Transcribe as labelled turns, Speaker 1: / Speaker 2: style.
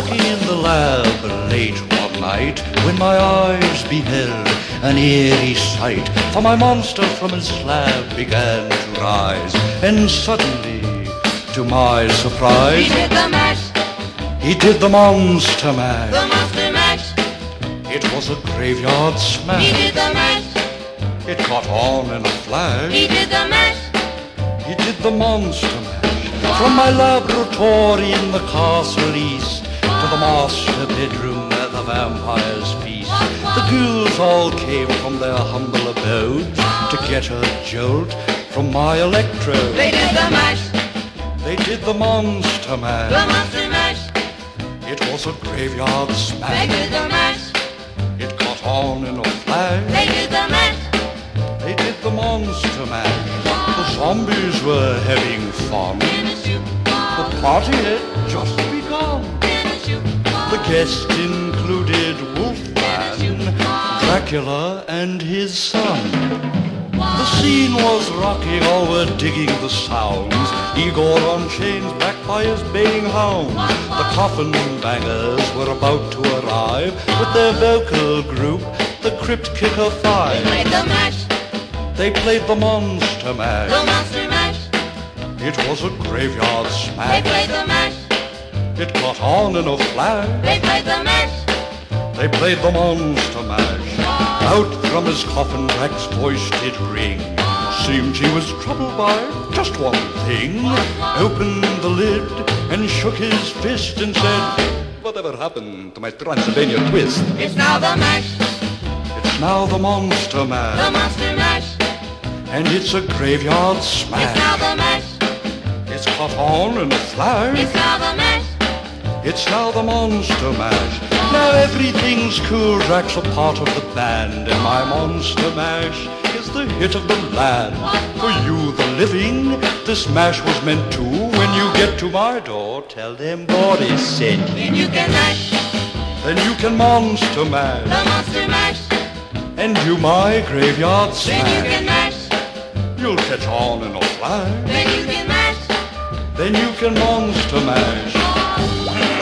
Speaker 1: lab late one night when my eyes beheld an eerie sight. For my monster from his slab began to rise, and suddenly, to my surprise,
Speaker 2: He did the mash,
Speaker 1: he did the monster mash.
Speaker 2: the monster mash.
Speaker 1: It was a graveyard smash.
Speaker 2: He did the mash,
Speaker 1: It caught on in a flash.
Speaker 2: he did the mash.
Speaker 1: He did the monster mash from my laboratory in the castle east to the bedroom where the vampires feast. The ghouls all came from their humble abode to get a jolt from my electrode.
Speaker 2: They did the mash,
Speaker 1: They did the monster
Speaker 2: the monster mash.
Speaker 1: It was a graveyard smash.
Speaker 2: They did the mash,
Speaker 1: It caught on in a flash.
Speaker 2: they did the mash.
Speaker 1: They did the monster mash. The zombies were having fun.
Speaker 2: In a shoe,
Speaker 1: The party had just The included Wolfman, Dracula, and his son. The scene was rocking, all were digging the sounds. Igor on chains, backed by his baying hounds. The coffin bangers were about to arrive with their vocal group, the Crypt Kicker Five.
Speaker 2: They played the mash,
Speaker 1: They played the Monster
Speaker 2: the
Speaker 1: Mash.
Speaker 2: monster mash.
Speaker 1: It was a graveyard smash.
Speaker 2: They played the mash,
Speaker 1: It caught on in a flash.
Speaker 2: they played the mash.
Speaker 1: They played the monster mash. Out from his coffin, Drac's voice did ring. Seemed he was troubled by just one thing. Opened the lid and shook his fist and said, Whatever happened to my Transylvania twist?
Speaker 2: It's now the mash,
Speaker 1: It's now the monster mash.
Speaker 2: the monster mash.
Speaker 1: And it's a graveyard smash.
Speaker 2: It's now the mash,
Speaker 1: It's caught on in a flash.
Speaker 2: it's now the mash.
Speaker 1: It's now the monster mash. Now everything's cool. Drac's a part of the band, and my monster mash is the hit of the land. For you, the living, this mash was meant to. When you get to my door, tell them Boris said.
Speaker 2: Then you can mash,
Speaker 1: Then you can monster mash,
Speaker 2: the monster mash.
Speaker 1: and you my graveyard
Speaker 2: Then you can
Speaker 1: smash.
Speaker 2: mash,
Speaker 1: You'll catch on in a flash.
Speaker 2: then you can mash.
Speaker 1: Then you can monster mash.
Speaker 2: Monster